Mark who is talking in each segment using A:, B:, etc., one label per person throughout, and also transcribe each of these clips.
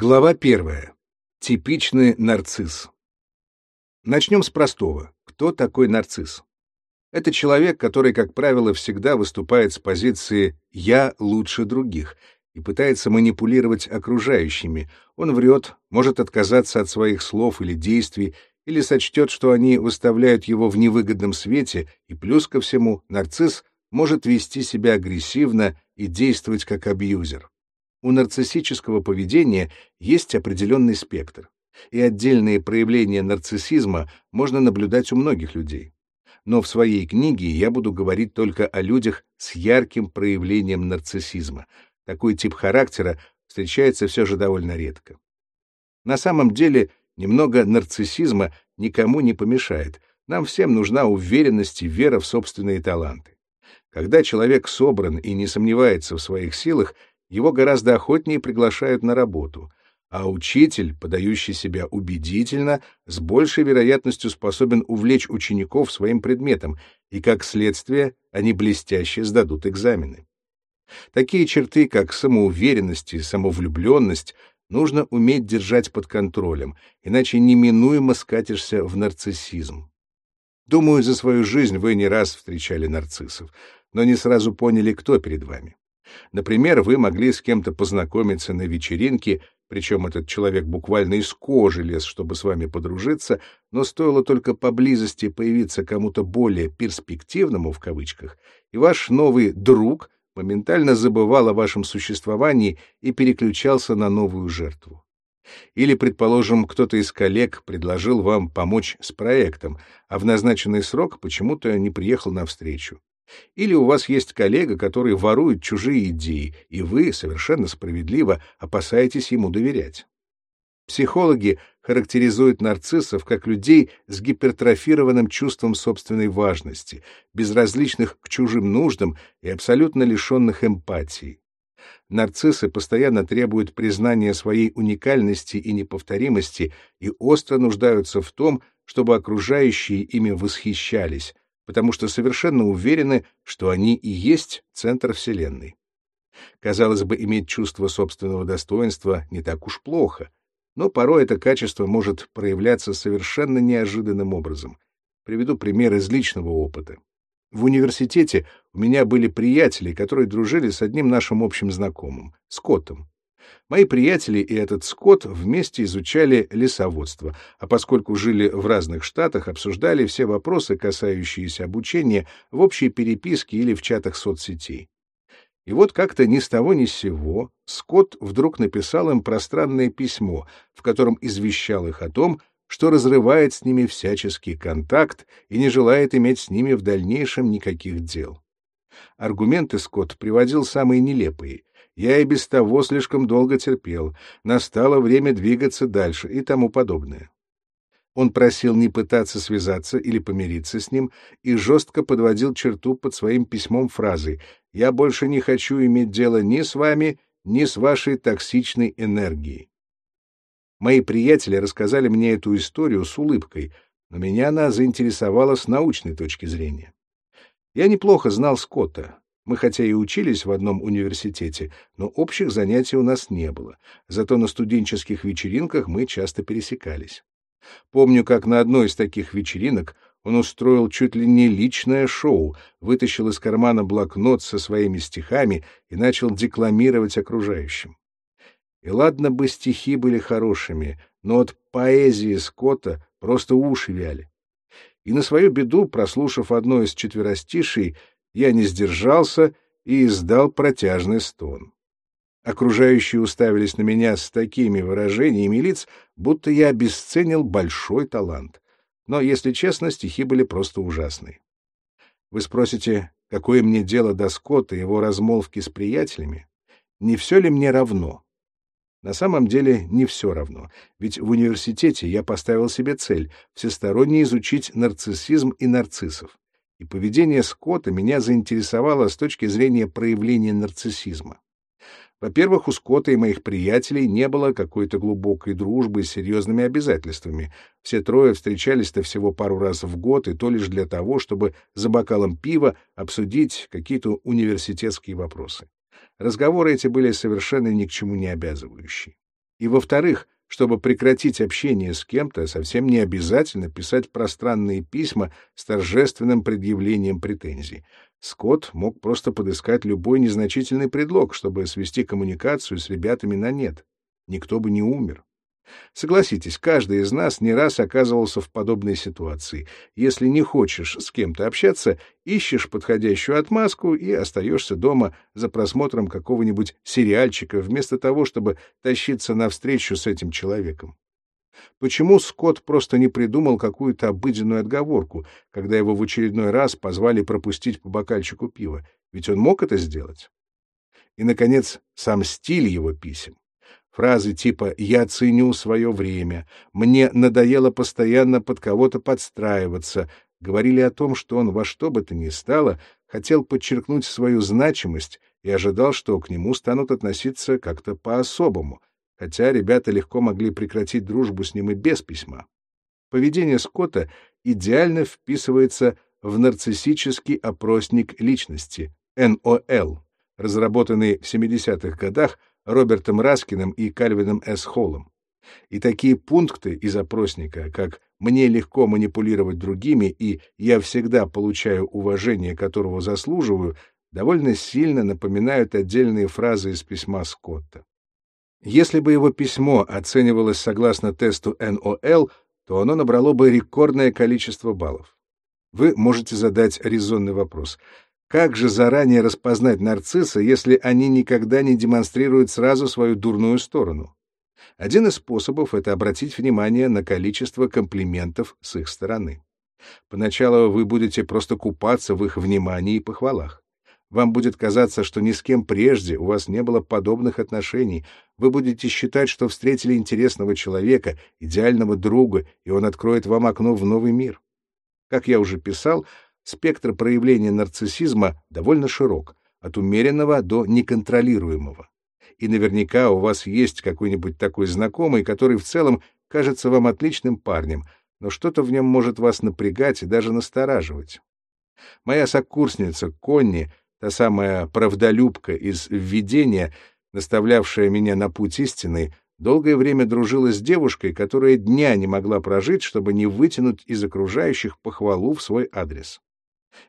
A: Глава первая. Типичный нарцисс. Начнем с простого. Кто такой нарцисс? Это человек, который, как правило, всегда выступает с позиции «я лучше других» и пытается манипулировать окружающими. Он врет, может отказаться от своих слов или действий, или сочтет, что они выставляют его в невыгодном свете, и плюс ко всему нарцисс может вести себя агрессивно и действовать как абьюзер. У нарциссического поведения есть определенный спектр, и отдельные проявления нарциссизма можно наблюдать у многих людей. Но в своей книге я буду говорить только о людях с ярким проявлением нарциссизма. Такой тип характера встречается все же довольно редко. На самом деле, немного нарциссизма никому не помешает. Нам всем нужна уверенность и вера в собственные таланты. Когда человек собран и не сомневается в своих силах, его гораздо охотнее приглашают на работу, а учитель, подающий себя убедительно, с большей вероятностью способен увлечь учеников своим предметом, и, как следствие, они блестяще сдадут экзамены. Такие черты, как самоуверенность и самовлюбленность, нужно уметь держать под контролем, иначе неминуемо скатишься в нарциссизм. Думаю, за свою жизнь вы не раз встречали нарциссов, но не сразу поняли, кто перед вами. Например, вы могли с кем-то познакомиться на вечеринке, причем этот человек буквально из кожи лез, чтобы с вами подружиться, но стоило только поблизости появиться кому-то более «перспективному» в кавычках, и ваш новый «друг» моментально забывал о вашем существовании и переключался на новую жертву. Или, предположим, кто-то из коллег предложил вам помочь с проектом, а в назначенный срок почему-то не приехал на встречу. Или у вас есть коллега, который ворует чужие идеи, и вы, совершенно справедливо, опасаетесь ему доверять. Психологи характеризуют нарциссов как людей с гипертрофированным чувством собственной важности, безразличных к чужим нуждам и абсолютно лишенных эмпатии. Нарциссы постоянно требуют признания своей уникальности и неповторимости и остро нуждаются в том, чтобы окружающие ими восхищались, потому что совершенно уверены, что они и есть центр Вселенной. Казалось бы, иметь чувство собственного достоинства не так уж плохо, но порой это качество может проявляться совершенно неожиданным образом. Приведу пример из личного опыта. В университете у меня были приятели, которые дружили с одним нашим общим знакомым, Скоттом. Мои приятели и этот Скотт вместе изучали лесоводство, а поскольку жили в разных штатах, обсуждали все вопросы, касающиеся обучения, в общей переписке или в чатах соцсетей. И вот как-то ни с того ни с сего Скотт вдруг написал им пространное письмо, в котором извещал их о том, что разрывает с ними всяческий контакт и не желает иметь с ними в дальнейшем никаких дел. Аргументы Скотт приводил самые нелепые — я и без того слишком долго терпел. Настало время двигаться дальше и тому подобное. Он просил не пытаться связаться или помириться с ним и жестко подводил черту под своим письмом фразой «Я больше не хочу иметь дело ни с вами, ни с вашей токсичной энергией». Мои приятели рассказали мне эту историю с улыбкой, но меня она заинтересовала с научной точки зрения. Я неплохо знал Скотта. Мы хотя и учились в одном университете, но общих занятий у нас не было. Зато на студенческих вечеринках мы часто пересекались. Помню, как на одной из таких вечеринок он устроил чуть ли не личное шоу, вытащил из кармана блокнот со своими стихами и начал декламировать окружающим. И ладно бы стихи были хорошими, но от поэзии Скотта просто уши вяли. И на свою беду, прослушав одно из четверостишей, я не сдержался и издал протяжный стон. Окружающие уставились на меня с такими выражениями лиц, будто я обесценил большой талант. Но, если честно, стихи были просто ужасные. Вы спросите, какое мне дело до Скотта и его размолвки с приятелями? Не все ли мне равно? На самом деле не все равно, ведь в университете я поставил себе цель всесторонне изучить нарциссизм и нарциссов и поведение Скотта меня заинтересовало с точки зрения проявления нарциссизма. Во-первых, у Скотта и моих приятелей не было какой-то глубокой дружбы с серьезными обязательствами. Все трое встречались-то всего пару раз в год, и то лишь для того, чтобы за бокалом пива обсудить какие-то университетские вопросы. Разговоры эти были совершенно ни к чему не обязывающие. И, во-вторых, чтобы прекратить общение с кем-то, совсем не обязательно писать пространные письма с торжественным предъявлением претензий. Скотт мог просто подыскать любой незначительный предлог, чтобы свести коммуникацию с ребятами на нет. Никто бы не умер. Согласитесь, каждый из нас не раз оказывался в подобной ситуации. Если не хочешь с кем-то общаться, ищешь подходящую отмазку и остаешься дома за просмотром какого-нибудь сериальчика, вместо того, чтобы тащиться навстречу с этим человеком. Почему Скотт просто не придумал какую-то обыденную отговорку, когда его в очередной раз позвали пропустить по бокальчику пива? Ведь он мог это сделать. И, наконец, сам стиль его писем. Фразы типа «я ценю свое время», «мне надоело постоянно под кого-то подстраиваться» говорили о том, что он во что бы то ни стало хотел подчеркнуть свою значимость и ожидал, что к нему станут относиться как-то по-особому, хотя ребята легко могли прекратить дружбу с ним и без письма. Поведение Скотта идеально вписывается в нарциссический опросник личности, НОЛ, разработанный в 70-х годах Робертом Раскиным и Кальвином С. Холлом. И такие пункты из опросника, как «мне легко манипулировать другими» и «я всегда получаю уважение, которого заслуживаю», довольно сильно напоминают отдельные фразы из письма Скотта. Если бы его письмо оценивалось согласно тесту НОЛ, то оно набрало бы рекордное количество баллов. Вы можете задать резонный вопрос. Как же заранее распознать нарцисса, если они никогда не демонстрируют сразу свою дурную сторону? Один из способов — это обратить внимание на количество комплиментов с их стороны. Поначалу вы будете просто купаться в их внимании и похвалах. Вам будет казаться, что ни с кем прежде у вас не было подобных отношений. Вы будете считать, что встретили интересного человека, идеального друга, и он откроет вам окно в новый мир. Как я уже писал, спектр проявления нарциссизма довольно широк, от умеренного до неконтролируемого. И наверняка у вас есть какой-нибудь такой знакомый, который в целом кажется вам отличным парнем, но что-то в нем может вас напрягать и даже настораживать. Моя сокурсница Конни, та самая правдолюбка из «Введения», наставлявшая меня на путь истины, долгое время дружила с девушкой, которая дня не могла прожить, чтобы не вытянуть из окружающих похвалу в свой адрес.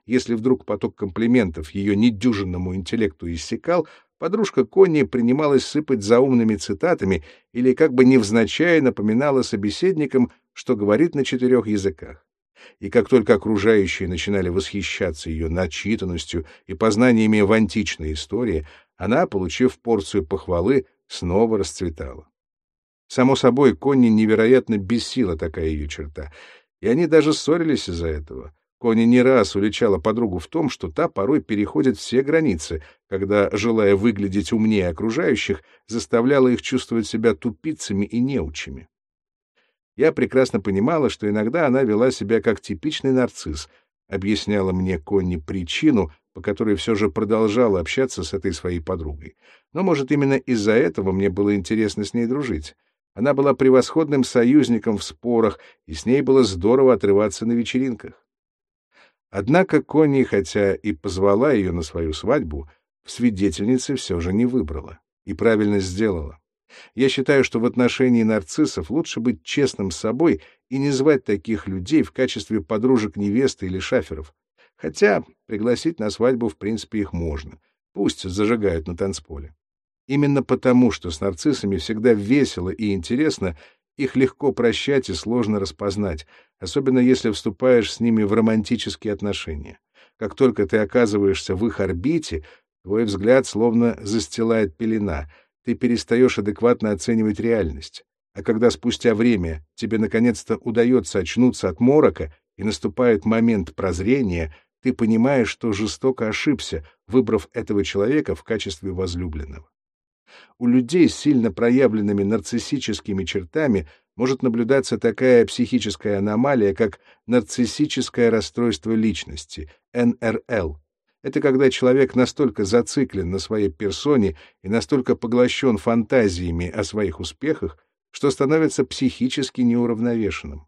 A: Если вдруг поток комплиментов ее недюжинному интеллекту иссякал, подружка Конни принималась сыпать заумными цитатами или как бы невзначай напоминала собеседникам, что говорит на четырех языках. И как только окружающие начинали восхищаться ее начитанностью и познаниями в античной истории, она, получив порцию похвалы, снова расцветала. Само собой, Конни невероятно бесила такая ее черта, и они даже ссорились из-за этого. Кони не раз уличала подругу в том, что та порой переходит все границы, когда, желая выглядеть умнее окружающих, заставляла их чувствовать себя тупицами и неучами. Я прекрасно понимала, что иногда она вела себя как типичный нарцисс, объясняла мне Конни причину, по которой все же продолжала общаться с этой своей подругой. Но, может, именно из-за этого мне было интересно с ней дружить. Она была превосходным союзником в спорах, и с ней было здорово отрываться на вечеринках. Однако Конни, хотя и позвала ее на свою свадьбу, в свидетельнице все же не выбрала. И правильно сделала. Я считаю, что в отношении нарциссов лучше быть честным с собой и не звать таких людей в качестве подружек невесты или шаферов. Хотя пригласить на свадьбу, в принципе, их можно. Пусть зажигают на танцполе. Именно потому, что с нарциссами всегда весело и интересно, их легко прощать и сложно распознать, особенно если вступаешь с ними в романтические отношения. Как только ты оказываешься в их орбите, твой взгляд словно застилает пелена, ты перестаешь адекватно оценивать реальность. А когда спустя время тебе наконец-то удается очнуться от морока и наступает момент прозрения, ты понимаешь, что жестоко ошибся, выбрав этого человека в качестве возлюбленного. У людей с сильно проявленными нарциссическими чертами может наблюдаться такая психическая аномалия, как нарциссическое расстройство личности, НРЛ. Это когда человек настолько зациклен на своей персоне и настолько поглощен фантазиями о своих успехах, что становится психически неуравновешенным.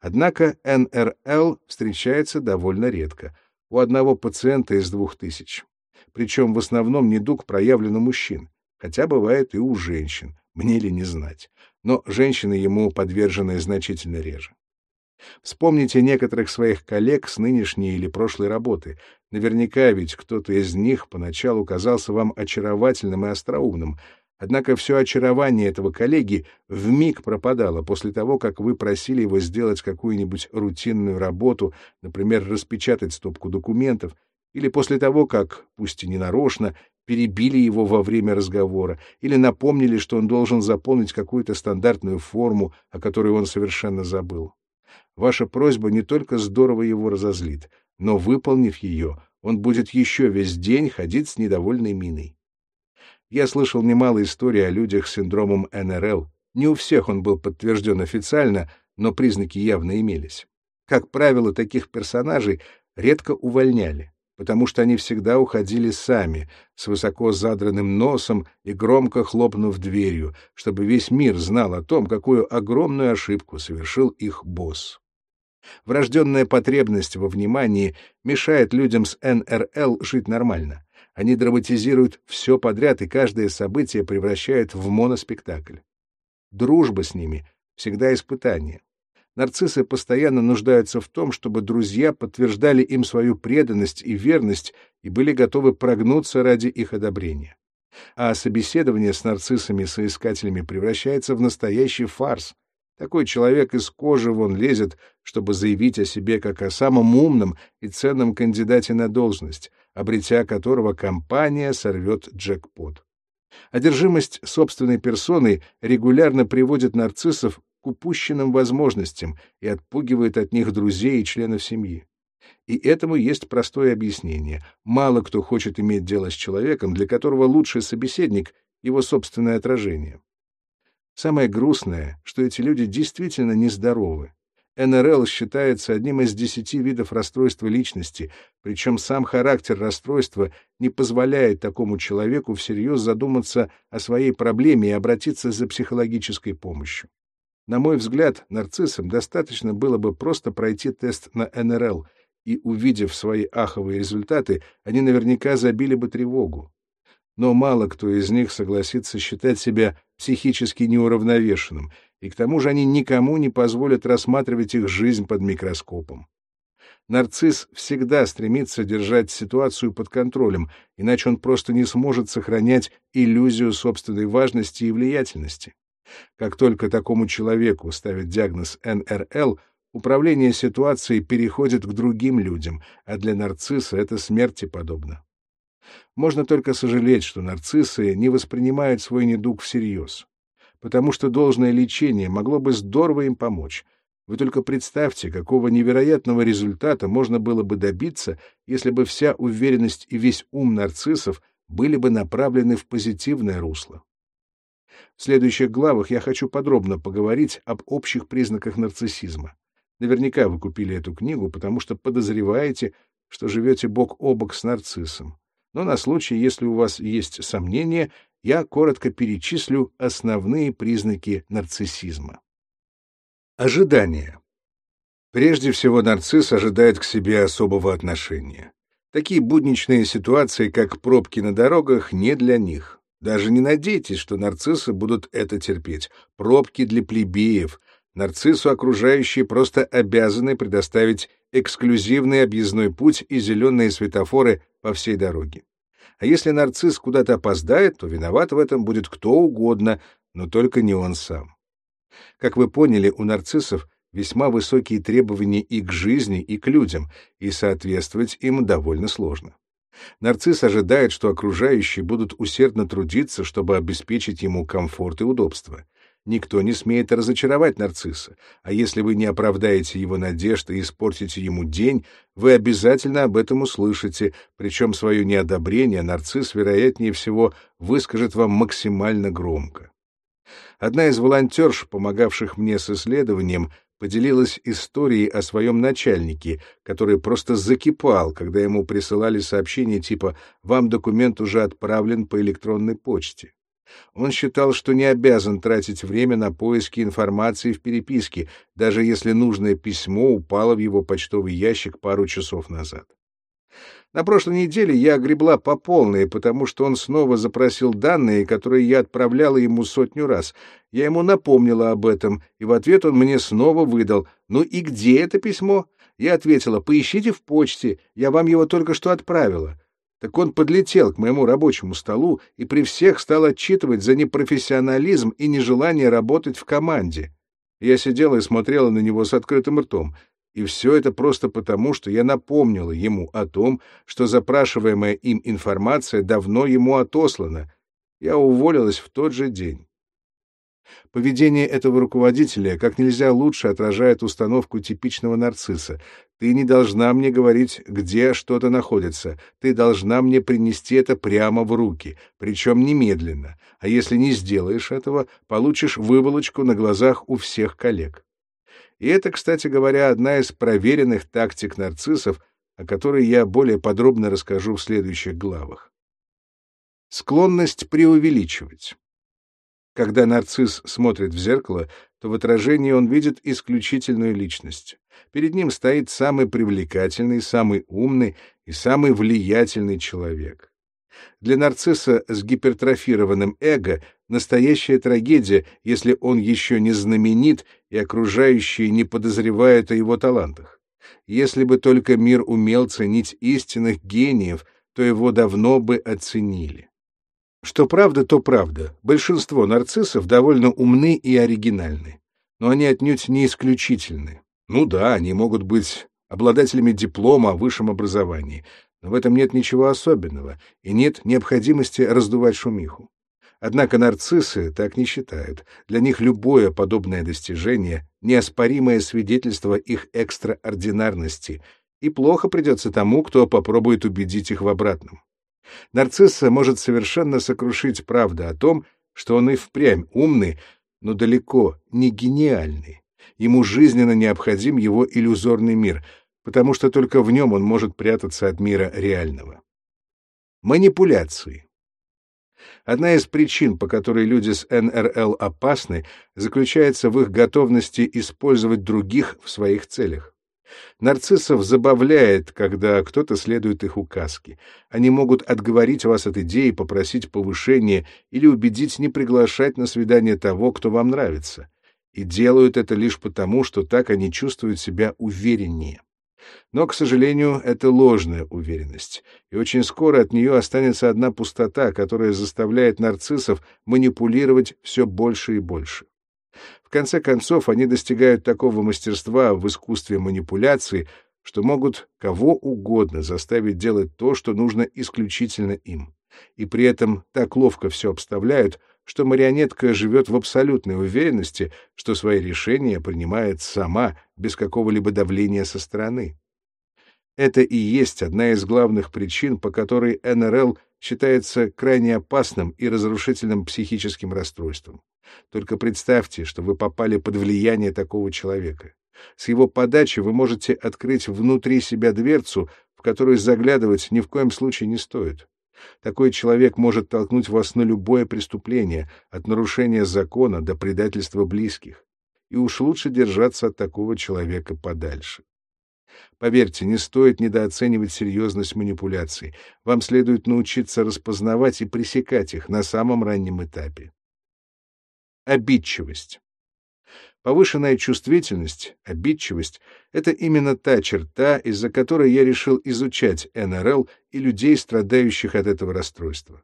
A: Однако НРЛ встречается довольно редко, у одного пациента из двух тысяч. Причем в основном недуг проявлен у мужчин хотя бывает и у женщин, Мне ли не знать. Но женщины ему подвержены значительно реже. Вспомните некоторых своих коллег с нынешней или прошлой работы. Наверняка ведь кто-то из них поначалу казался вам очаровательным и остроумным, однако все очарование этого коллеги вмиг пропадало после того, как вы просили его сделать какую-нибудь рутинную работу, например, распечатать стопку документов, или после того, как, пусть и ненарочно, перебили его во время разговора или напомнили, что он должен заполнить какую-то стандартную форму, о которой он совершенно забыл. Ваша просьба не только здорово его разозлит, но, выполнив ее, он будет еще весь день ходить с недовольной миной. Я слышал немало историй о людях с синдромом НРЛ. Не у всех он был подтвержден официально, но признаки явно имелись. Как правило, таких персонажей редко увольняли, потому что они всегда уходили сами, с высоко задранным носом и громко хлопнув дверью, чтобы весь мир знал о том, какую огромную ошибку совершил их босс. Врожденная потребность во внимании мешает людям с НРЛ жить нормально. Они драматизируют все подряд и каждое событие превращают в моноспектакль. Дружба с ними всегда испытание. Нарциссы постоянно нуждаются в том, чтобы друзья подтверждали им свою преданность и верность и были готовы прогнуться ради их одобрения. А собеседование с нарциссами-соискателями превращается в настоящий фарс, такой человек из кожи вон лезет, чтобы заявить о себе как о самом умном и ценном кандидате на должность, обретя которого компания сорвет джекпот. Одержимость собственной персоной регулярно приводит нарциссов к упущенным возможностям и отпугивает от них друзей и членов семьи. И этому есть простое объяснение. Мало кто хочет иметь дело с человеком, для которого лучший собеседник — его собственное отражение. Самое грустное, что эти люди действительно нездоровы. НРЛ считается одним из десяти видов расстройства личности, причем сам характер расстройства не позволяет такому человеку всерьез задуматься о своей проблеме и обратиться за психологической помощью. На мой взгляд, нарциссам достаточно было бы просто пройти тест на НРЛ, и, увидев свои аховые результаты, они наверняка забили бы тревогу но мало кто из них согласится считать себя психически неуравновешенным, и к тому же они никому не позволят рассматривать их жизнь под микроскопом. Нарцисс всегда стремится держать ситуацию под контролем, иначе он просто не сможет сохранять иллюзию собственной важности и влиятельности. Как только такому человеку ставят диагноз НРЛ, управление ситуацией переходит к другим людям, а для нарцисса это смерти подобно. Можно только сожалеть, что нарциссы не воспринимают свой недуг всерьез, потому что должное лечение могло бы здорово им помочь. Вы только представьте, какого невероятного результата можно было бы добиться, если бы вся уверенность и весь ум нарциссов были бы направлены в позитивное русло. В следующих главах я хочу подробно поговорить об общих признаках нарциссизма. Наверняка вы купили эту книгу, потому что подозреваете, что живете бок о бок с нарциссом но на случай, если у вас есть сомнения, я коротко перечислю основные признаки нарциссизма. Ожидание. Прежде всего, нарцисс ожидает к себе особого отношения. Такие будничные ситуации, как пробки на дорогах, не для них. Даже не надейтесь, что нарциссы будут это терпеть. Пробки для плебеев. Нарциссу окружающие просто обязаны предоставить эксклюзивный объездной путь и зеленые светофоры по всей дороге. А если нарцисс куда-то опоздает, то виноват в этом будет кто угодно, но только не он сам. Как вы поняли, у нарциссов весьма высокие требования и к жизни, и к людям, и соответствовать им довольно сложно. Нарцисс ожидает, что окружающие будут усердно трудиться, чтобы обеспечить ему комфорт и удобство. Никто не смеет разочаровать нарцисса, а если вы не оправдаете его надежды и испортите ему день, вы обязательно об этом услышите, причем свое неодобрение нарцисс, вероятнее всего, выскажет вам максимально громко. Одна из волонтерш, помогавших мне с исследованием, поделилась историей о своем начальнике, который просто закипал, когда ему присылали сообщение типа «Вам документ уже отправлен по электронной почте». Он считал, что не обязан тратить время на поиски информации в переписке, даже если нужное письмо упало в его почтовый ящик пару часов назад. На прошлой неделе я гребла по полной, потому что он снова запросил данные, которые я отправляла ему сотню раз. Я ему напомнила об этом, и в ответ он мне снова выдал «Ну и где это письмо?» Я ответила «Поищите в почте, я вам его только что отправила». Так он подлетел к моему рабочему столу и при всех стал отчитывать за непрофессионализм и нежелание работать в команде. Я сидела и смотрела на него с открытым ртом. И все это просто потому, что я напомнила ему о том, что запрашиваемая им информация давно ему отослана. Я уволилась в тот же день. Поведение этого руководителя как нельзя лучше отражает установку типичного нарцисса. Ты не должна мне говорить, где что-то находится. Ты должна мне принести это прямо в руки, причем немедленно. А если не сделаешь этого, получишь выволочку на глазах у всех коллег. И это, кстати говоря, одна из проверенных тактик нарциссов, о которой я более подробно расскажу в следующих главах. Склонность преувеличивать. Когда нарцисс смотрит в зеркало, то в отражении он видит исключительную личность. Перед ним стоит самый привлекательный, самый умный и самый влиятельный человек. Для нарцисса с гипертрофированным эго настоящая трагедия, если он еще не знаменит и окружающие не подозревают о его талантах. Если бы только мир умел ценить истинных гениев, то его давно бы оценили. Что правда, то правда. Большинство нарциссов довольно умны и оригинальны. Но они отнюдь не исключительны. Ну да, они могут быть обладателями диплома о высшем образовании, но в этом нет ничего особенного, и нет необходимости раздувать шумиху. Однако нарциссы так не считают. Для них любое подобное достижение — неоспоримое свидетельство их экстраординарности, и плохо придется тому, кто попробует убедить их в обратном. Нарцисса может совершенно сокрушить правда о том, что он и впрямь умный, но далеко не гениальный. Ему жизненно необходим его иллюзорный мир, потому что только в нем он может прятаться от мира реального. Манипуляции. Одна из причин, по которой люди с НРЛ опасны, заключается в их готовности использовать других в своих целях. Нарциссов забавляет, когда кто-то следует их указке. Они могут отговорить вас от идеи, попросить повышения или убедить не приглашать на свидание того, кто вам нравится. И делают это лишь потому, что так они чувствуют себя увереннее. Но, к сожалению, это ложная уверенность, и очень скоро от нее останется одна пустота, которая заставляет нарциссов манипулировать все больше и больше конце концов, они достигают такого мастерства в искусстве манипуляции, что могут кого угодно заставить делать то, что нужно исключительно им. И при этом так ловко все обставляют, что марионетка живет в абсолютной уверенности, что свои решения принимает сама, без какого-либо давления со стороны. Это и есть одна из главных причин, по которой НРЛ считается крайне опасным и разрушительным психическим расстройством. Только представьте, что вы попали под влияние такого человека. С его подачи вы можете открыть внутри себя дверцу, в которую заглядывать ни в коем случае не стоит. Такой человек может толкнуть вас на любое преступление, от нарушения закона до предательства близких. И уж лучше держаться от такого человека подальше. Поверьте, не стоит недооценивать серьезность манипуляций. Вам следует научиться распознавать и пресекать их на самом раннем этапе. Обидчивость. Повышенная чувствительность, обидчивость — это именно та черта, из-за которой я решил изучать НРЛ и людей, страдающих от этого расстройства.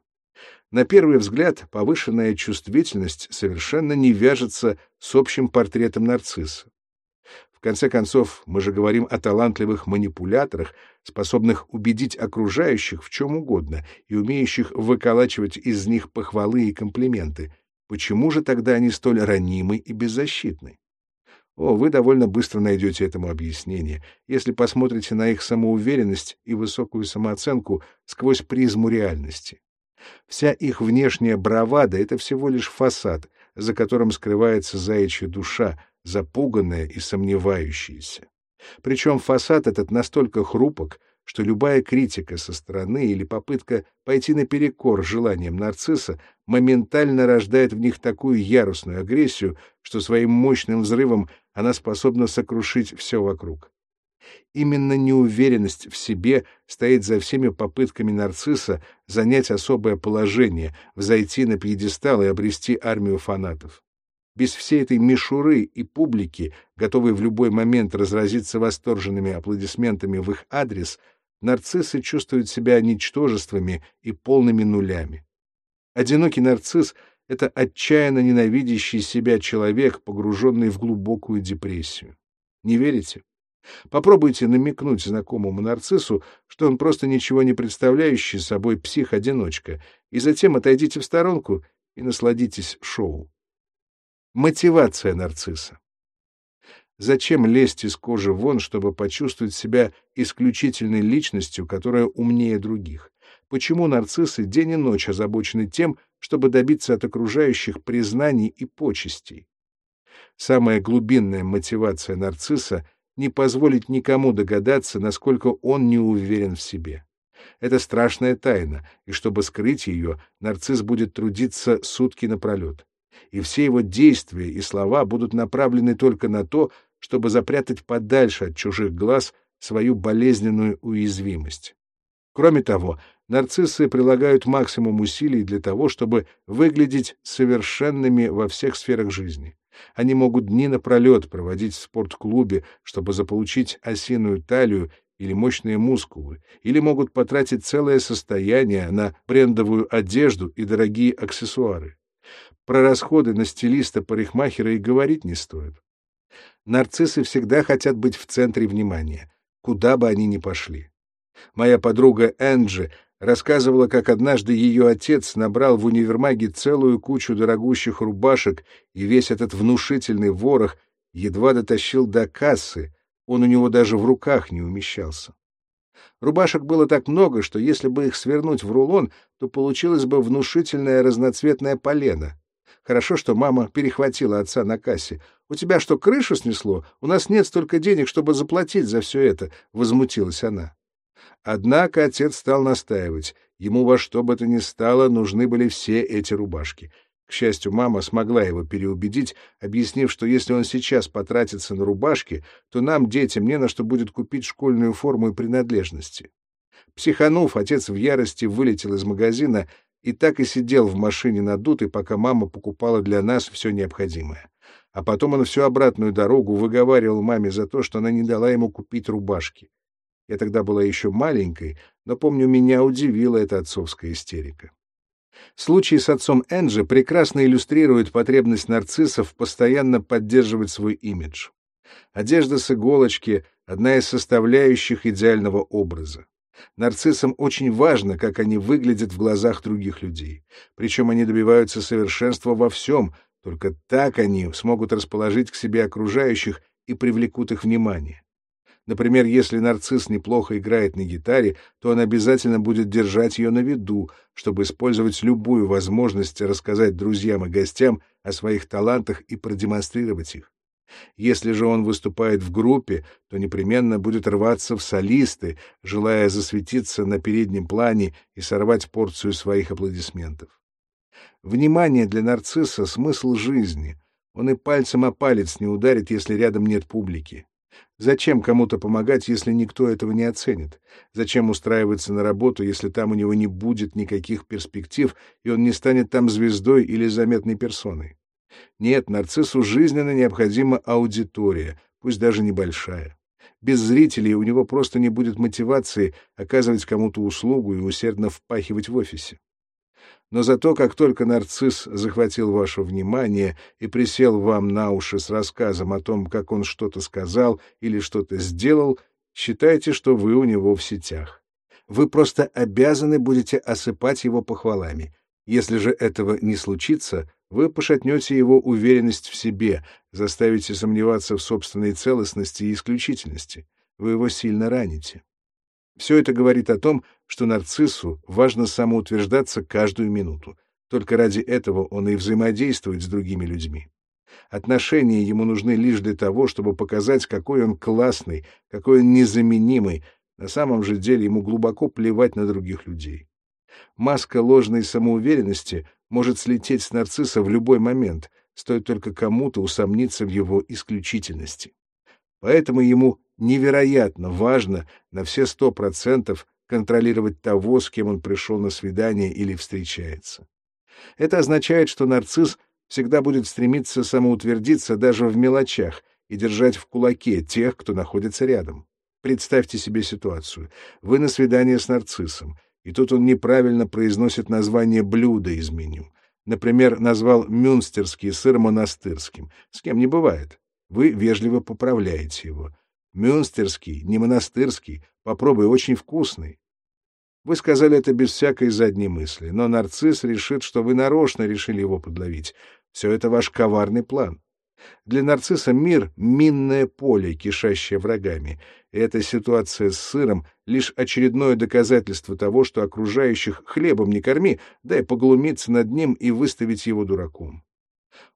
A: На первый взгляд, повышенная чувствительность совершенно не вяжется с общим портретом нарцисса. В конце концов, мы же говорим о талантливых манипуляторах, способных убедить окружающих в чем угодно и умеющих выколачивать из них похвалы и комплименты, Почему же тогда они столь ранимы и беззащитны? О, вы довольно быстро найдете этому объяснение, если посмотрите на их самоуверенность и высокую самооценку сквозь призму реальности. Вся их внешняя бравада — это всего лишь фасад, за которым скрывается заячья душа, запуганная и сомневающаяся. Причем фасад этот настолько хрупок, что любая критика со стороны или попытка пойти наперекор желаниям нарцисса моментально рождает в них такую ярусную агрессию, что своим мощным взрывом она способна сокрушить все вокруг. Именно неуверенность в себе стоит за всеми попытками нарцисса занять особое положение, взойти на пьедестал и обрести армию фанатов. Без всей этой мишуры и публики, готовой в любой момент разразиться восторженными аплодисментами в их адрес, нарциссы чувствуют себя ничтожествами и полными нулями. Одинокий нарцисс — это отчаянно ненавидящий себя человек, погруженный в глубокую депрессию. Не верите? Попробуйте намекнуть знакомому нарциссу, что он просто ничего не представляющий собой псих-одиночка, и затем отойдите в сторонку и насладитесь шоу. Мотивация нарцисса. Зачем лезть из кожи вон, чтобы почувствовать себя исключительной личностью, которая умнее других? Почему нарциссы день и ночь озабочены тем, чтобы добиться от окружающих признаний и почестей? Самая глубинная мотивация нарцисса — не позволить никому догадаться, насколько он не уверен в себе. Это страшная тайна, и чтобы скрыть ее, нарцисс будет трудиться сутки напролет. И все его действия и слова будут направлены только на то, чтобы запрятать подальше от чужих глаз свою болезненную уязвимость. Кроме того, нарциссы прилагают максимум усилий для того, чтобы выглядеть совершенными во всех сферах жизни. Они могут дни напролет проводить в спортклубе, чтобы заполучить осиную талию или мощные мускулы, или могут потратить целое состояние на брендовую одежду и дорогие аксессуары. Про расходы на стилиста-парикмахера и говорить не стоит. Нарциссы всегда хотят быть в центре внимания, куда бы они ни пошли. Моя подруга Энджи рассказывала, как однажды ее отец набрал в универмаге целую кучу дорогущих рубашек, и весь этот внушительный ворох едва дотащил до кассы, он у него даже в руках не умещался. Рубашек было так много, что если бы их свернуть в рулон, то получилось бы внушительное разноцветное полено. Хорошо, что мама перехватила отца на кассе. «У тебя что, крышу снесло? У нас нет столько денег, чтобы заплатить за все это», — возмутилась она. Однако отец стал настаивать. Ему во что бы то ни стало нужны были все эти рубашки. К счастью, мама смогла его переубедить, объяснив, что если он сейчас потратится на рубашки, то нам, детям, не на что будет купить школьную форму и принадлежности. Психанув, отец в ярости вылетел из магазина и так и сидел в машине надутый, пока мама покупала для нас все необходимое. А потом он всю обратную дорогу выговаривал маме за то, что она не дала ему купить рубашки. Я тогда была еще маленькой, но, помню, меня удивила эта отцовская истерика. Случай с отцом Энджи прекрасно иллюстрирует потребность нарциссов постоянно поддерживать свой имидж. Одежда с иголочки — одна из составляющих идеального образа. Нарциссам очень важно, как они выглядят в глазах других людей. Причем они добиваются совершенства во всем, только так они смогут расположить к себе окружающих и привлекут их внимание. Например, если нарцисс неплохо играет на гитаре, то он обязательно будет держать ее на виду, чтобы использовать любую возможность рассказать друзьям и гостям о своих талантах и продемонстрировать их. Если же он выступает в группе, то непременно будет рваться в солисты, желая засветиться на переднем плане и сорвать порцию своих аплодисментов. Внимание для нарцисса — смысл жизни. Он и пальцем о палец не ударит, если рядом нет публики. Зачем кому-то помогать, если никто этого не оценит? Зачем устраиваться на работу, если там у него не будет никаких перспектив, и он не станет там звездой или заметной персоной? Нет, нарциссу жизненно необходима аудитория, пусть даже небольшая. Без зрителей у него просто не будет мотивации оказывать кому-то услугу и усердно впахивать в офисе. Но зато, как только нарцисс захватил ваше внимание и присел вам на уши с рассказом о том, как он что-то сказал или что-то сделал, считайте, что вы у него в сетях. Вы просто обязаны будете осыпать его похвалами. Если же этого не случится, вы пошатнете его уверенность в себе, заставите сомневаться в собственной целостности и исключительности. Вы его сильно раните. Все это говорит о том, что нарциссу важно самоутверждаться каждую минуту. Только ради этого он и взаимодействует с другими людьми. Отношения ему нужны лишь для того, чтобы показать, какой он классный, какой он незаменимый. На самом же деле ему глубоко плевать на других людей. Маска ложной самоуверенности может слететь с нарцисса в любой момент, стоит только кому-то усомниться в его исключительности. Поэтому ему невероятно важно на все сто процентов контролировать того, с кем он пришел на свидание или встречается. Это означает, что нарцисс всегда будет стремиться самоутвердиться даже в мелочах и держать в кулаке тех, кто находится рядом. Представьте себе ситуацию. Вы на свидании с нарциссом, и тут он неправильно произносит название блюда из меню. Например, назвал мюнстерский сыр монастырским. С кем не бывает. Вы вежливо поправляете его. Мюнстерский, не монастырский. Попробуй, очень вкусный. Вы сказали это без всякой задней мысли, но нарцисс решит, что вы нарочно решили его подловить. Все это ваш коварный план. Для нарцисса мир — минное поле, кишащее врагами. И эта ситуация с сыром — лишь очередное доказательство того, что окружающих хлебом не корми, дай поглумиться над ним и выставить его дураком.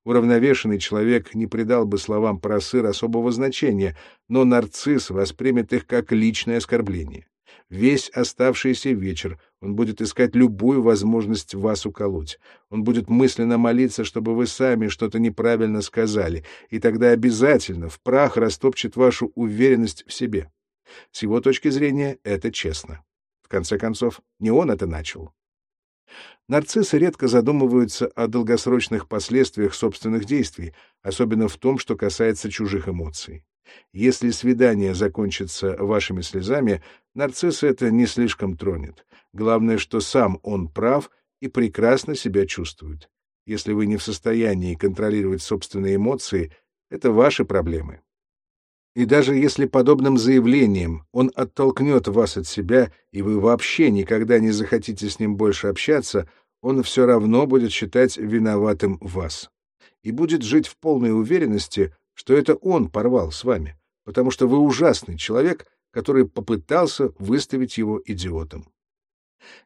A: Уравновешенный человек не придал бы словам про сыр особого значения, но нарцисс воспримет их как личное оскорбление. Весь оставшийся вечер он будет искать любую возможность вас уколоть. Он будет мысленно молиться, чтобы вы сами что-то неправильно сказали, и тогда обязательно в прах растопчет вашу уверенность в себе. С его точки зрения это честно. В конце концов, не он это начал. Нарциссы редко задумываются о долгосрочных последствиях собственных действий, особенно в том, что касается чужих эмоций. Если свидание закончится вашими слезами, нарцисс это не слишком тронет. Главное, что сам он прав и прекрасно себя чувствует. Если вы не в состоянии контролировать собственные эмоции, это ваши проблемы. И даже если подобным заявлением он оттолкнет вас от себя, и вы вообще никогда не захотите с ним больше общаться, он все равно будет считать виноватым вас. И будет жить в полной уверенности, что это он порвал с вами, потому что вы ужасный человек, который попытался выставить его идиотом.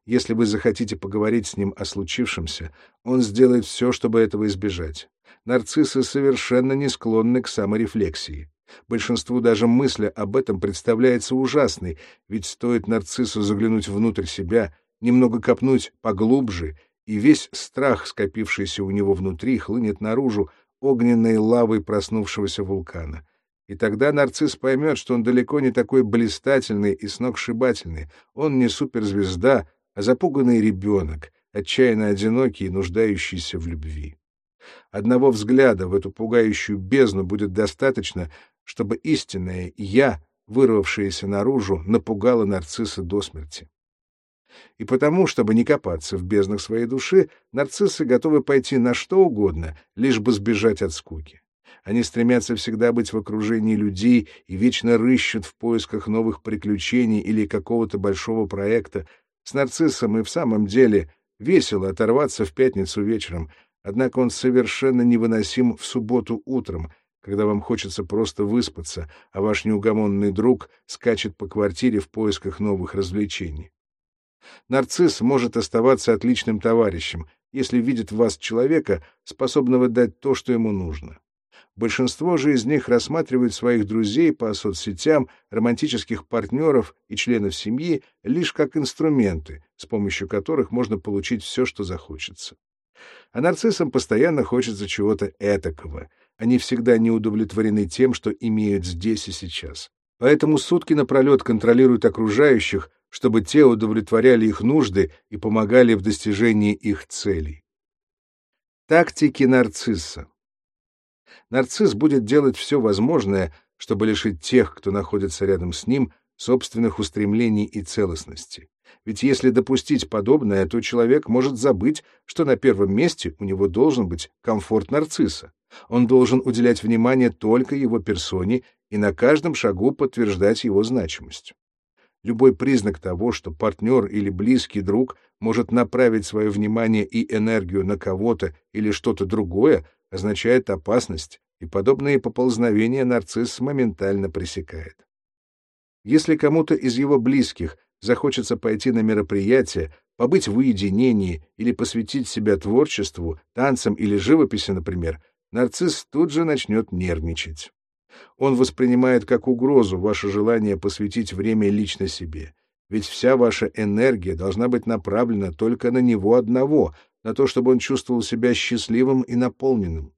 A: Если вы захотите поговорить с ним о случившемся, он сделает все, чтобы этого избежать. Нарциссы совершенно не склонны к саморефлексии. Большинству даже мысль об этом представляется ужасной, ведь стоит нарциссу заглянуть внутрь себя, немного копнуть поглубже, и весь страх, скопившийся у него внутри, хлынет наружу, огненной лавой проснувшегося вулкана. И тогда нарцисс поймет, что он далеко не такой блистательный и сногсшибательный. Он не суперзвезда, а запуганный ребенок, отчаянно одинокий и нуждающийся в любви. Одного взгляда в эту пугающую бездну будет достаточно, чтобы истинное «я», вырвавшееся наружу, напугало нарцисса до смерти. И потому, чтобы не копаться в безднах своей души, нарциссы готовы пойти на что угодно, лишь бы сбежать от скуки. Они стремятся всегда быть в окружении людей и вечно рыщут в поисках новых приключений или какого-то большого проекта. С нарциссом и в самом деле весело оторваться в пятницу вечером, однако он совершенно невыносим в субботу утром, когда вам хочется просто выспаться, а ваш неугомонный друг скачет по квартире в поисках новых развлечений. Нарцисс может оставаться отличным товарищем, если видит в вас человека, способного дать то, что ему нужно. Большинство же из них рассматривают своих друзей по соцсетям, романтических партнеров и членов семьи лишь как инструменты, с помощью которых можно получить все, что захочется. А нарциссам постоянно хочется чего-то этакого. Они всегда не удовлетворены тем, что имеют здесь и сейчас. Поэтому сутки напролет контролируют окружающих, чтобы те удовлетворяли их нужды и помогали в достижении их целей. Тактики нарцисса. Нарцисс будет делать все возможное, чтобы лишить тех, кто находится рядом с ним, собственных устремлений и целостности. Ведь если допустить подобное, то человек может забыть, что на первом месте у него должен быть комфорт нарцисса. Он должен уделять внимание только его персоне и на каждом шагу подтверждать его значимость. Любой признак того, что партнер или близкий друг может направить свое внимание и энергию на кого-то или что-то другое, означает опасность, и подобные поползновения нарцисс моментально пресекает. Если кому-то из его близких захочется пойти на мероприятие, побыть в уединении или посвятить себя творчеству, танцам или живописи, например, нарцисс тут же начнет нервничать. Он воспринимает как угрозу ваше желание посвятить время лично себе. Ведь вся ваша энергия должна быть направлена только на него одного, на то, чтобы он чувствовал себя счастливым и наполненным.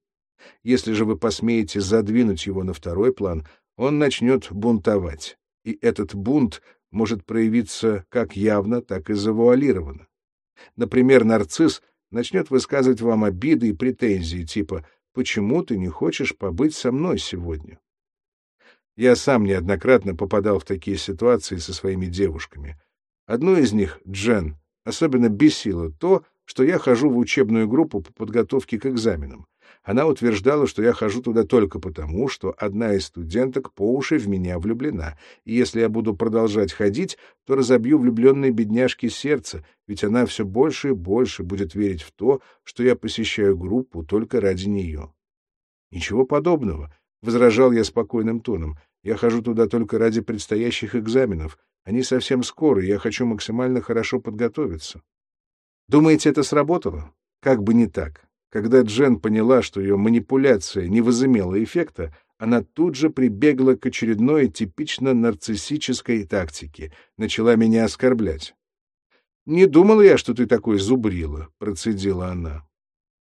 A: Если же вы посмеете задвинуть его на второй план, он начнет бунтовать. И этот бунт может проявиться как явно, так и завуалированно. Например, нарцисс начнет высказывать вам обиды и претензии, типа «почему ты не хочешь побыть со мной сегодня?» Я сам неоднократно попадал в такие ситуации со своими девушками. Одну из них, Джен, особенно бесило то, что я хожу в учебную группу по подготовке к экзаменам. Она утверждала, что я хожу туда только потому, что одна из студенток по уши в меня влюблена, и если я буду продолжать ходить, то разобью влюбленной бедняжке сердце, ведь она все больше и больше будет верить в то, что я посещаю группу только ради нее. Ничего подобного, — возражал я спокойным тоном. Я хожу туда только ради предстоящих экзаменов. Они совсем скоро, и я хочу максимально хорошо подготовиться. Думаете, это сработало? Как бы не так. Когда Джен поняла, что ее манипуляция не возымела эффекта, она тут же прибегла к очередной типично нарциссической тактике, начала меня оскорблять. «Не думала я, что ты такой зубрила», — процедила она.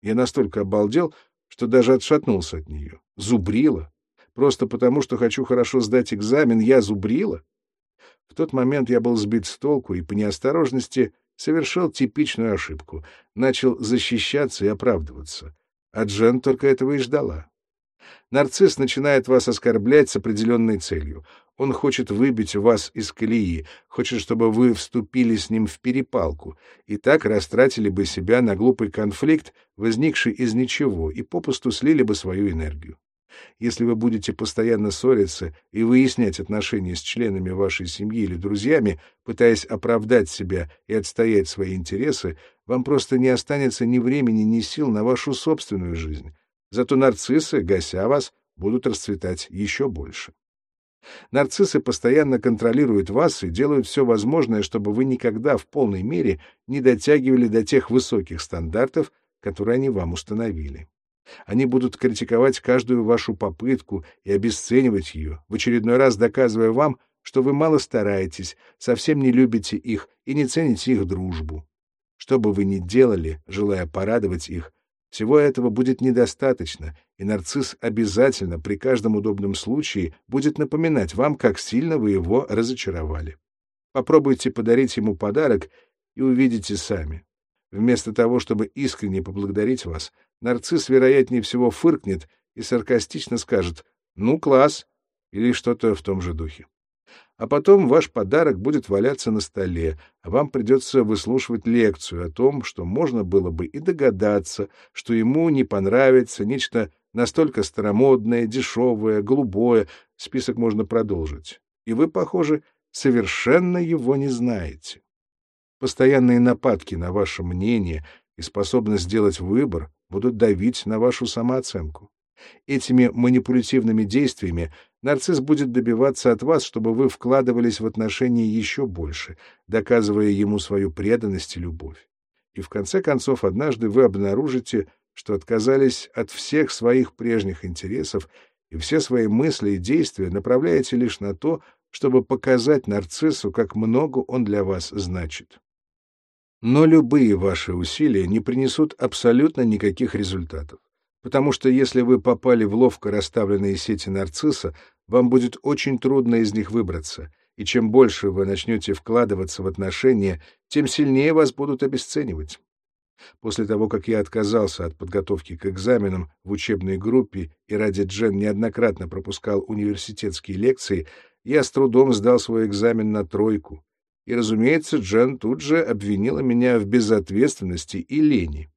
A: Я настолько обалдел, что даже отшатнулся от нее. «Зубрила? Просто потому, что хочу хорошо сдать экзамен, я зубрила?» В тот момент я был сбит с толку и по неосторожности совершил типичную ошибку, начал защищаться и оправдываться. А Джен только этого и ждала. Нарцисс начинает вас оскорблять с определенной целью. Он хочет выбить вас из колеи, хочет, чтобы вы вступили с ним в перепалку, и так растратили бы себя на глупый конфликт, возникший из ничего, и попусту слили бы свою энергию. Если вы будете постоянно ссориться и выяснять отношения с членами вашей семьи или друзьями, пытаясь оправдать себя и отстоять свои интересы, вам просто не останется ни времени, ни сил на вашу собственную жизнь. Зато нарциссы, гася вас, будут расцветать еще больше. Нарциссы постоянно контролируют вас и делают все возможное, чтобы вы никогда в полной мере не дотягивали до тех высоких стандартов, которые они вам установили. Они будут критиковать каждую вашу попытку и обесценивать ее, в очередной раз доказывая вам, что вы мало стараетесь, совсем не любите их и не цените их дружбу. Что бы вы ни делали, желая порадовать их, всего этого будет недостаточно, и нарцисс обязательно при каждом удобном случае будет напоминать вам, как сильно вы его разочаровали. Попробуйте подарить ему подарок и увидите сами. Вместо того, чтобы искренне поблагодарить вас, нарцисс, вероятнее всего, фыркнет и саркастично скажет «ну, класс» или что-то в том же духе. А потом ваш подарок будет валяться на столе, а вам придется выслушивать лекцию о том, что можно было бы и догадаться, что ему не понравится нечто настолько старомодное, дешевое, голубое, список можно продолжить. И вы, похоже, совершенно его не знаете. Постоянные нападки на ваше мнение и способность сделать выбор будут давить на вашу самооценку. Этими манипулятивными действиями нарцисс будет добиваться от вас, чтобы вы вкладывались в отношения еще больше, доказывая ему свою преданность и любовь. И в конце концов однажды вы обнаружите, что отказались от всех своих прежних интересов и все свои мысли и действия направляете лишь на то, чтобы показать нарциссу, как много он для вас значит. Но любые ваши усилия не принесут абсолютно никаких результатов. Потому что если вы попали в ловко расставленные сети нарцисса, вам будет очень трудно из них выбраться, и чем больше вы начнете вкладываться в отношения, тем сильнее вас будут обесценивать. После того, как я отказался от подготовки к экзаменам в учебной группе и ради Джен неоднократно пропускал университетские лекции, я с трудом сдал свой экзамен на тройку, и, разумеется, Джен тут же обвинила меня в безответственности и лени.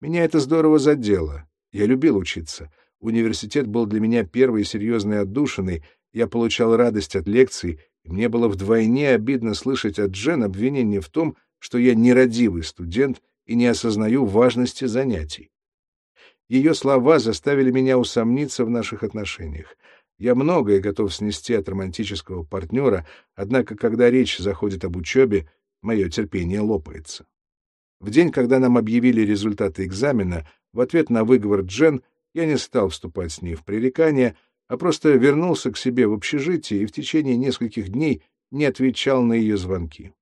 A: Меня это здорово задело. Я любил учиться. Университет был для меня первой серьезной отдушиной, я получал радость от лекций, и мне было вдвойне обидно слышать от Джен обвинение в том, что я нерадивый студент и не осознаю важности занятий. Ее слова заставили меня усомниться в наших отношениях. Я многое готов снести от романтического партнера, однако, когда речь заходит об учебе, мое терпение лопается. В день, когда нам объявили результаты экзамена, в ответ на выговор Джен я не стал вступать с ней в пререкание, а просто вернулся к себе в общежитие и в течение нескольких дней не отвечал на ее звонки.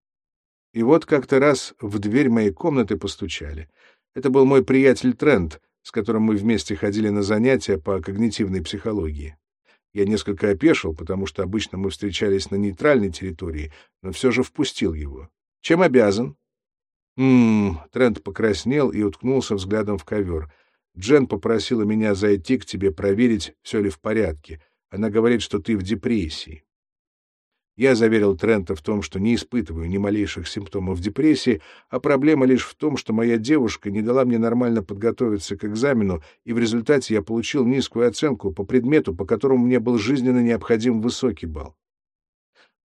A: И вот как-то раз в дверь моей комнаты постучали. Это был мой приятель Трент, с которым мы вместе ходили на занятия по когнитивной психологии. Я несколько опешил, потому что обычно мы встречались на нейтральной территории, но все же впустил его. Чем обязан? Ммм, Трент покраснел и уткнулся взглядом в ковер. Джен попросила меня зайти к тебе проверить, все ли в порядке. Она говорит, что ты в депрессии. Я заверил Трента в том, что не испытываю ни малейших симптомов депрессии, а проблема лишь в том, что моя девушка не дала мне нормально подготовиться к экзамену, и в результате я получил низкую оценку по предмету, по которому мне был жизненно необходим высокий балл.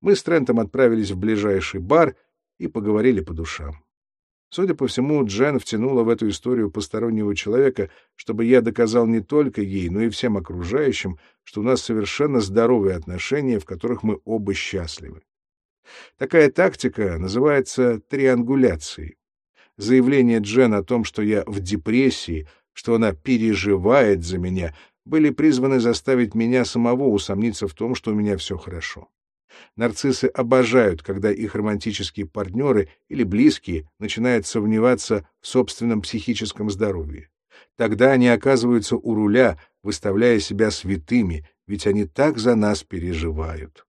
A: Мы с Трентом отправились в ближайший бар и поговорили по душам. Судя по всему, Джен втянула в эту историю постороннего человека, чтобы я доказал не только ей, но и всем окружающим, что у нас совершенно здоровые отношения, в которых мы оба счастливы. Такая тактика называется триангуляцией. Заявление Джен о том, что я в депрессии, что она переживает за меня, были призваны заставить меня самого усомниться в том, что у меня все хорошо. Нарциссы обожают, когда их романтические партнеры или близкие начинают сомневаться в собственном психическом здоровье. Тогда они оказываются у руля, выставляя себя святыми, ведь они так за нас переживают.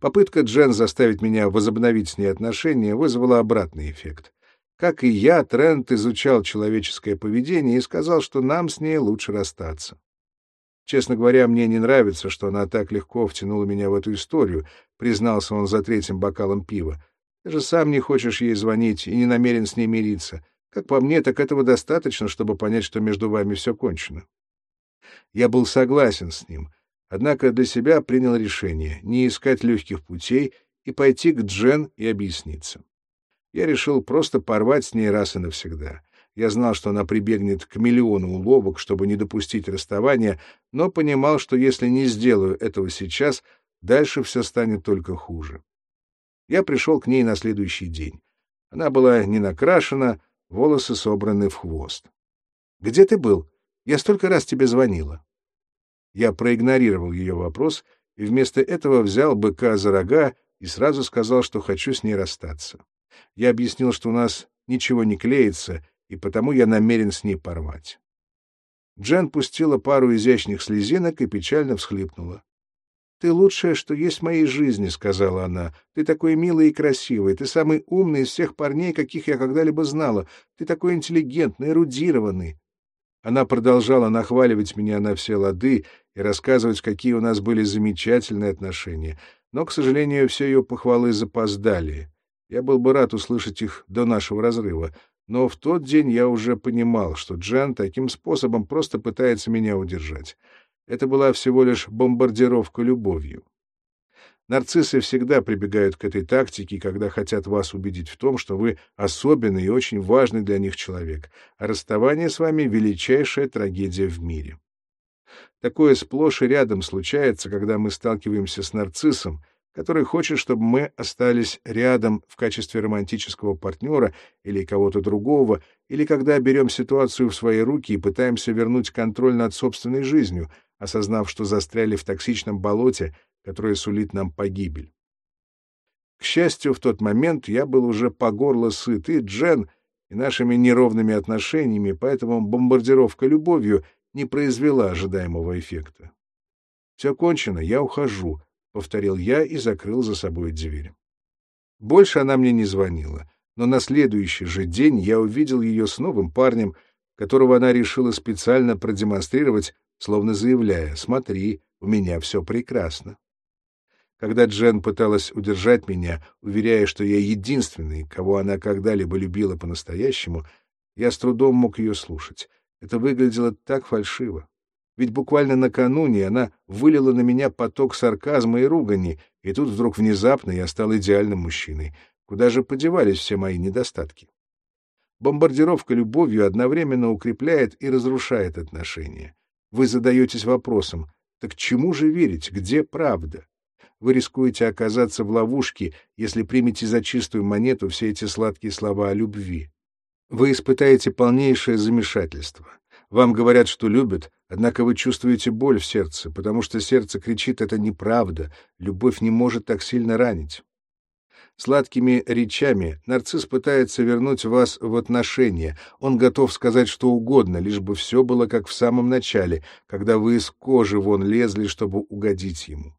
A: Попытка Джен заставить меня возобновить с ней отношения вызвала обратный эффект. Как и я, Трент изучал человеческое поведение и сказал, что нам с ней лучше расстаться. Честно говоря, мне не нравится, что она так легко втянула меня в эту историю, признался он за третьим бокалом пива. Ты же сам не хочешь ей звонить и не намерен с ней мириться. Как по мне, так этого достаточно, чтобы понять, что между вами все кончено. Я был согласен с ним, однако для себя принял решение не искать легких путей и пойти к Джен и объясниться. Я решил просто порвать с ней раз и навсегда. Я знал, что она прибегнет к миллиону уловок, чтобы не допустить расставания, но понимал, что если не сделаю этого сейчас, дальше все станет только хуже. Я пришел к ней на следующий день. Она была не накрашена, волосы собраны в хвост. «Где ты был? Я столько раз тебе звонила». Я проигнорировал ее вопрос и вместо этого взял быка за рога и сразу сказал, что хочу с ней расстаться. Я объяснил, что у нас ничего не клеится, и потому я намерен с ней порвать. Джен пустила пару изящных слезинок и печально всхлипнула. — Ты лучшее, что есть в моей жизни, — сказала она. — Ты такой милый и красивый, ты самый умный из всех парней, каких я когда-либо знала. Ты такой интеллигентный, эрудированный. Она продолжала нахваливать меня на все лады и рассказывать, какие у нас были замечательные отношения, но, к сожалению, все ее похвалы запоздали. Я был бы рад услышать их до нашего разрыва, но в тот день я уже понимал, что Джан таким способом просто пытается меня удержать. Это была всего лишь бомбардировка любовью. Нарциссы всегда прибегают к этой тактике, когда хотят вас убедить в том, что вы особенный и очень важный для них человек, а расставание с вами — величайшая трагедия в мире. Такое сплошь и рядом случается, когда мы сталкиваемся с нарциссом — который хочет, чтобы мы остались рядом в качестве романтического партнера или кого-то другого, или когда берем ситуацию в свои руки и пытаемся вернуть контроль над собственной жизнью, осознав, что застряли в токсичном болоте, которое сулит нам погибель. К счастью, в тот момент я был уже по горло сыт и Джен, и нашими неровными отношениями, поэтому бомбардировка любовью не произвела ожидаемого эффекта. Все кончено, я ухожу, повторил я и закрыл за собой дверь. Больше она мне не звонила, но на следующий же день я увидел ее с новым парнем, которого она решила специально продемонстрировать, словно заявляя: "Смотри, у меня все прекрасно". Когда Джен пыталась удержать меня, уверяя, что я единственный, кого она когда-либо любила по-настоящему, я с трудом мог ее слушать. Это выглядело так фальшиво. Ведь буквально накануне она вылила на меня поток сарказма и ругани, и тут вдруг внезапно я стал идеальным мужчиной. Куда же подевались все мои недостатки? Бомбардировка любовью одновременно укрепляет и разрушает отношения. Вы задаетесь вопросом, так чему же верить, где правда? Вы рискуете оказаться в ловушке, если примете за чистую монету все эти сладкие слова о любви. Вы испытаете полнейшее замешательство. Вам говорят, что любят, однако вы чувствуете боль в сердце, потому что сердце кричит «это неправда, любовь не может так сильно ранить». Сладкими речами нарцисс пытается вернуть вас в отношения. Он готов сказать что угодно, лишь бы все было как в самом начале, когда вы из кожи вон лезли, чтобы угодить ему.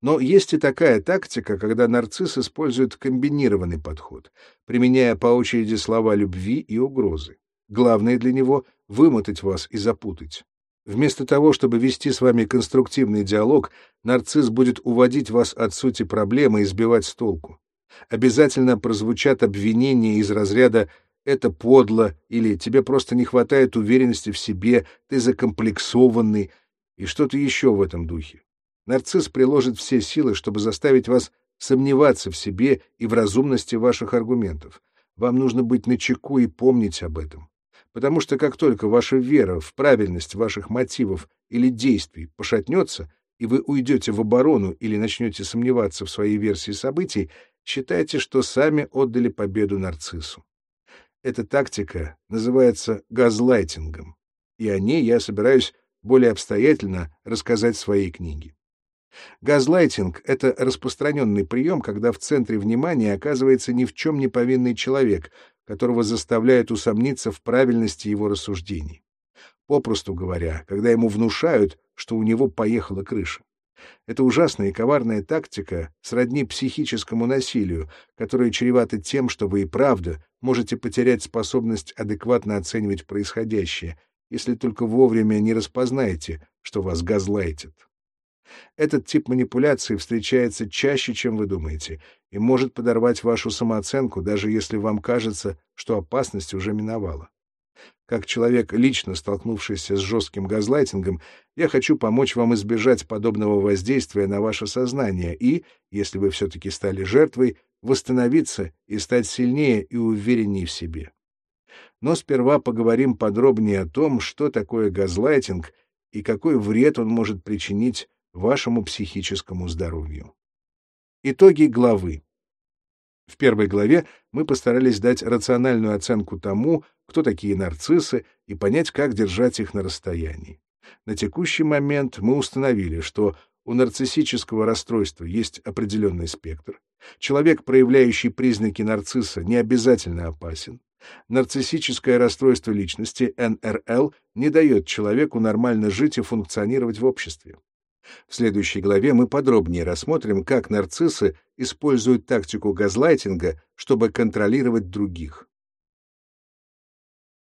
A: Но есть и такая тактика, когда нарцисс использует комбинированный подход, применяя по очереди слова любви и угрозы. Главное для него — вымотать вас и запутать. Вместо того, чтобы вести с вами конструктивный диалог, нарцисс будет уводить вас от сути проблемы и сбивать с толку. Обязательно прозвучат обвинения из разряда «это подло» или «тебе просто не хватает уверенности в себе», «ты закомплексованный» и что-то еще в этом духе. Нарцисс приложит все силы, чтобы заставить вас сомневаться в себе и в разумности ваших аргументов. Вам нужно быть начеку и помнить об этом потому что как только ваша вера в правильность ваших мотивов или действий пошатнется, и вы уйдете в оборону или начнете сомневаться в своей версии событий, считайте, что сами отдали победу нарциссу. Эта тактика называется газлайтингом, и о ней я собираюсь более обстоятельно рассказать в своей книге. Газлайтинг — это распространенный прием, когда в центре внимания оказывается ни в чем не повинный человек, которого заставляют усомниться в правильности его рассуждений. Попросту говоря, когда ему внушают, что у него поехала крыша. Это ужасная и коварная тактика сродни психическому насилию, которое чревато тем, что вы и правда можете потерять способность адекватно оценивать происходящее, если только вовремя не распознаете, что вас газлайтят. Этот тип манипуляции встречается чаще, чем вы думаете, и может подорвать вашу самооценку, даже если вам кажется, что опасность уже миновала. Как человек, лично столкнувшийся с жестким газлайтингом, я хочу помочь вам избежать подобного воздействия на ваше сознание и, если вы все-таки стали жертвой, восстановиться и стать сильнее и увереннее в себе. Но сперва поговорим подробнее о том, что такое газлайтинг и какой вред он может причинить вашему психическому здоровью. Итоги главы. В первой главе мы постарались дать рациональную оценку тому, кто такие нарциссы, и понять, как держать их на расстоянии. На текущий момент мы установили, что у нарциссического расстройства есть определенный спектр. Человек, проявляющий признаки нарцисса, не обязательно опасен. Нарциссическое расстройство личности, НРЛ, не дает человеку нормально жить и функционировать в обществе. В следующей главе мы подробнее рассмотрим, как нарциссы используют тактику газлайтинга, чтобы контролировать других.